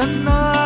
I'm not